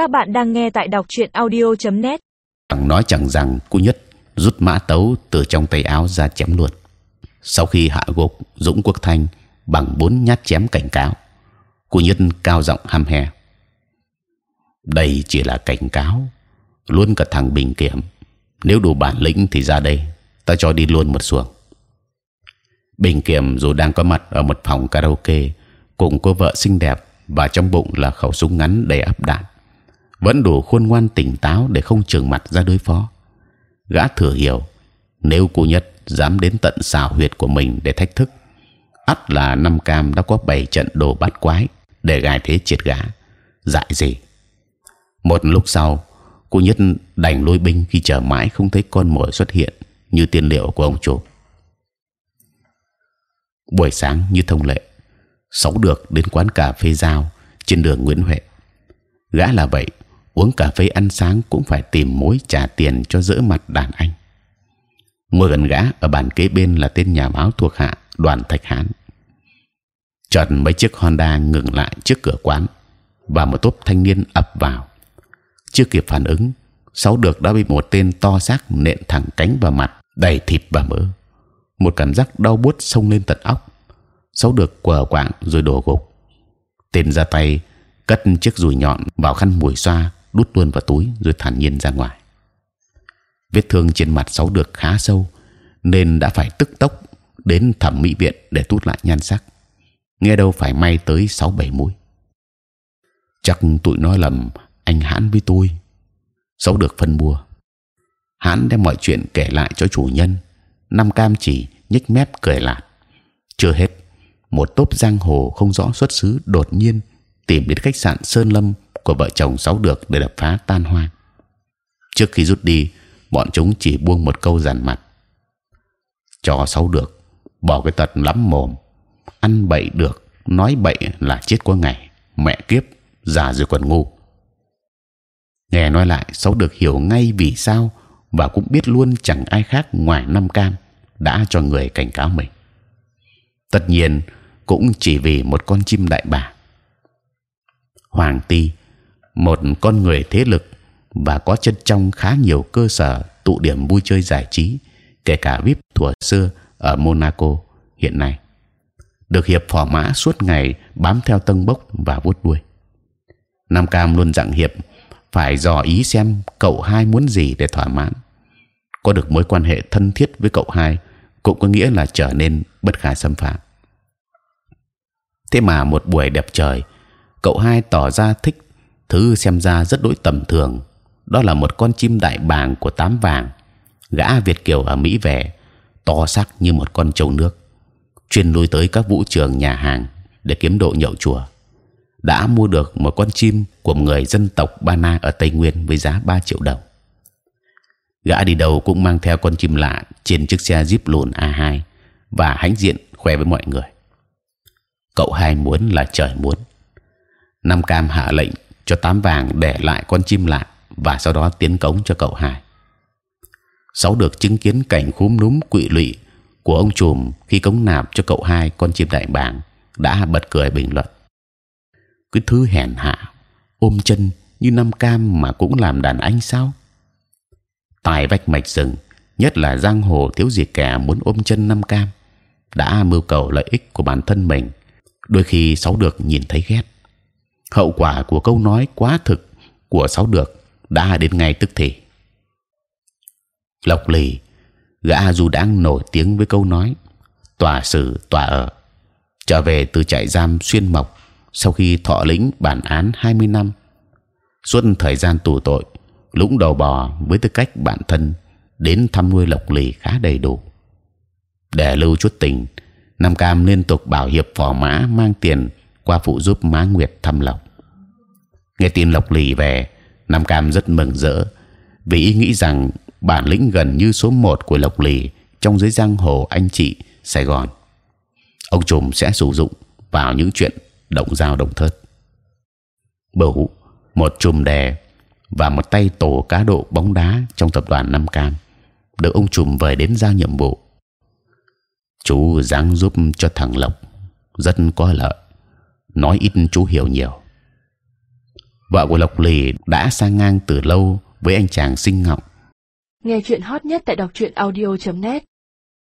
Các bạn đang nghe tại đọc truyện audio.net. Chẳng nói chẳng rằng cô nhất rút mã tấu từ trong tay áo ra chém luôn. Sau khi hạ gục Dũng Quốc Thanh bằng bốn nhát chém cảnh cáo, cô nhất cao giọng hăm hè Đây chỉ là cảnh cáo, luôn cả thằng Bình Kiểm. Nếu đủ bản lĩnh thì ra đây, ta cho đi luôn một xuồng. Bình Kiểm dù đang có mặt ở một phòng karaoke cùng cô vợ xinh đẹp và trong bụng là khẩu súng ngắn đầy áp đạn, vẫn đủ khôn ngoan tỉnh táo để không trường mặt ra đối phó. Gã thừa hiểu nếu cô nhất dám đến tận xào huyệt của mình để thách thức, ắt là năm cam đã có bảy trận đồ bắt quái để gài thế triệt gã. Dại gì? Một lúc sau, cô nhất đành lôi binh khi chờ mãi không thấy con mồi xuất hiện như tiền liệu của ông chủ. Buổi sáng như thông lệ, sáu được đến quán cà phê giao trên đường Nguyễn Huệ. Gã là vậy, uống cà phê ăn sáng cũng phải tìm mối trả tiền cho dỡ mặt đàn anh. Ngồi gần gã ở bàn kế bên là tên nhà báo thuộc hạ đoàn Thạch Hán. Chợt mấy chiếc Honda ngừng lại trước cửa quán và một tốp thanh niên ập vào. Chưa kịp phản ứng, sáu được đã bị một tên to xác nện thẳng cánh vào mặt, đầy thịt và mỡ. Một cảm giác đau buốt xông lên tận óc. Sáu được quờ quạng rồi đổ gục. Tên ra tay cất chiếc dùi nhọn vào khăn mùi xoa, đút luôn vào túi rồi thản nhiên ra ngoài. Vết thương trên mặt sáu được khá sâu, nên đã phải tức tốc đến thẩm mỹ viện để tút lại nhan sắc. Nghe đâu phải may tới sáu bảy mũi. Chắc tụi nó lầm anh hãn với tôi. Sáu được phân bua. Hãn đem mọi chuyện kể lại cho chủ nhân. Năm cam chỉ nhếch mép cười lạt. Chưa hết, một tốp giang hồ không rõ xuất xứ đột nhiên tìm đến khách sạn Sơn Lâm của vợ chồng Sáu được để đập phá tan hoang. Trước khi rút đi, bọn chúng chỉ buông một câu dằn mặt: cho Sáu được bỏ cái tật lắm mồm, ăn bậy được, nói bậy là chết qua ngày, mẹ kiếp, già rồi còn ngu. Nghe nói lại, Sáu được hiểu ngay vì sao và cũng biết luôn chẳng ai khác ngoài Năm Cam đã cho người cảnh cáo mình. Tất nhiên cũng chỉ vì một con chim đại bàng Hoàng Ti, một con người thế lực và có chân trong khá nhiều cơ sở tụ điểm vui chơi giải trí, kể cả vip thuở xưa ở Monaco hiện nay, được hiệp phò mã suốt ngày bám theo tân bốc và vuốt đuôi. Nam Cam luôn dặn hiệp phải dò ý xem cậu hai muốn gì để thỏa mãn. Có được mối quan hệ thân thiết với cậu hai cũng có nghĩa là trở nên bất khả xâm phạm. Thế mà một buổi đẹp trời cậu hai tỏ ra thích thứ xem ra rất đối tầm thường đó là một con chim đại bàng của tám vàng, gã việt kiều ở mỹ về, to xác như một con trâu nước, chuyên lui tới các vũ trường nhà hàng để kiếm độ nhậu chùa đã mua được một con chim của người dân tộc Ba Na ở Tây Nguyên với giá 3 triệu đồng. Gã đi đầu cũng mang theo con chim lạ trên chiếc xe jeep lùn A2 và hãnh diện khoe với mọi người. Cậu hai muốn là trời muốn Nam Cam hạ lệnh cho tám vàng để lại con chim lạ và sau đó tiến cống cho cậu hai. Sáu được chứng kiến cảnh khúm núm quỵ lụy của ông trùm khi cống nạp cho cậu hai con chim đại bàng đã bật cười bình luận: cái thứ hèn hạ ôm chân như năm Cam mà cũng làm đàn anh sao? Tài vách mạch rừng, nhất là giang hồ thiếu gì kẻ muốn ôm chân năm Cam đã mưu cầu lợi ích của bản thân mình. Đôi khi sáu được nhìn thấy ghét hậu quả của câu nói quá thực của sáu được đã đến ngay tức thì. Lộc lì, gã dù đang nổi tiếng với câu nói, tòa xử, tòa ở. Trở về từ trại giam xuyên mộc sau khi thọ lĩnh bản án 20 năm. Suốt thời gian tù tội, lũng đầu bò với tư cách bạn thân, đến thăm nuôi lộc lì khá đầy đủ. Để lưu chút tình, nam cam liên tục bảo hiệp phò mã mang tiền qua phụ giúp má nguyệt thăm lộc nghe tin lộc lì về nam cam rất mừng rỡ vì ý nghĩ rằng bản lĩnh gần như số một của lộc lì trong giới giang hồ anh chị sài gòn. Ông trùm sẽ sử dụng vào những chuyện động dao động thớt. Bửu một chùm đè và một tay tổ cá độ bóng đá trong tập đoàn Nam Cam được ông trùm về đến giao nhiệm vụ. Chú dáng giúp cho thằng Lộc rất có lợi, nói ít chú hiểu nhiều vợ của lộc lì đã sang ngang từ lâu với anh chàng sinh ngọc nghe chuyện hot nhất tại đọc truyện audio .net.